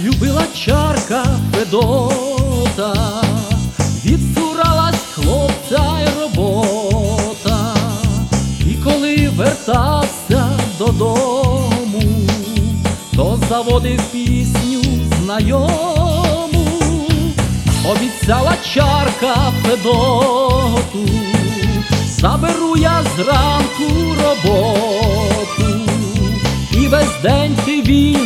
любила чарка Федота, відсуралась хлопця й робота, і коли вертався додому, то заводив пісню знайому, обіцяла чарка Федоту, заберу я зранку роботу, і весь день ти вільний,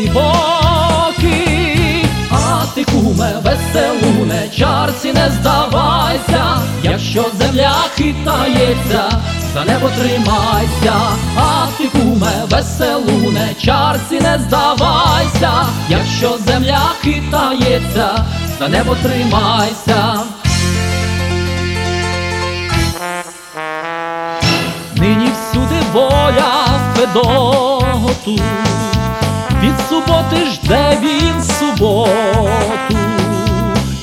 всі боки, а ти куме веселуне, чарці не здавайся, якщо земля хитається, за небо тримайся, а ти куме веселуне, чарці не здавайся, якщо земля хитається, за небо тримайся. Нині всюди воля Федоту,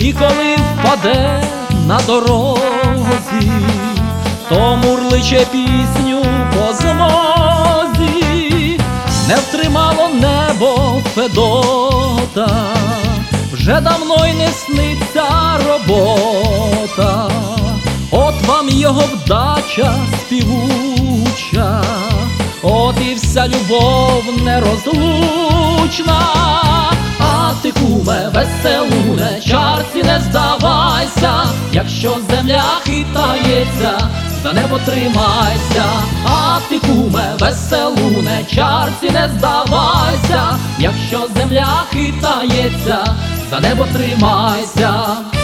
і коли впаде на дорозі, то мурличе пісню по змозі, не втримало небо Федота, вже давно й не сниться робота. От вам його вдача співуча, от і вся любов нерозлучна, здавайся, якщо земля хитається, за небо тримайся, а ти куме веселуне, чарці не здавайся, якщо земля хитається, за небо тримайся.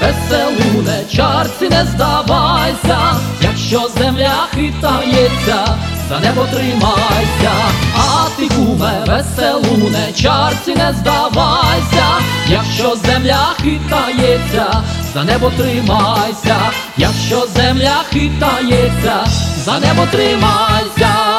Веселуне, чарці не здавайся, якщо земля хитається, за небо тримайся, а ти куме веселуне, чарці не здавайся, якщо земля хитається, за небо тримайся, якщо земля хитається, за небо тримайся.